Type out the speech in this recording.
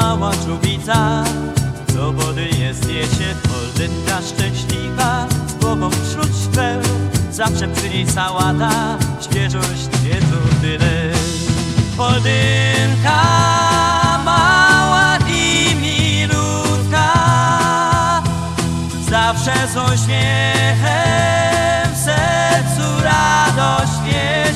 mała czubica Co wody jest niesie, Poldynka szczęśliwa. Z głową wśród szkweł Zawsze przy niej sałata. Świeżość wiedzą tyle Poldynka mała i milutka. Zawsze z uśmiechem w sercu radość wie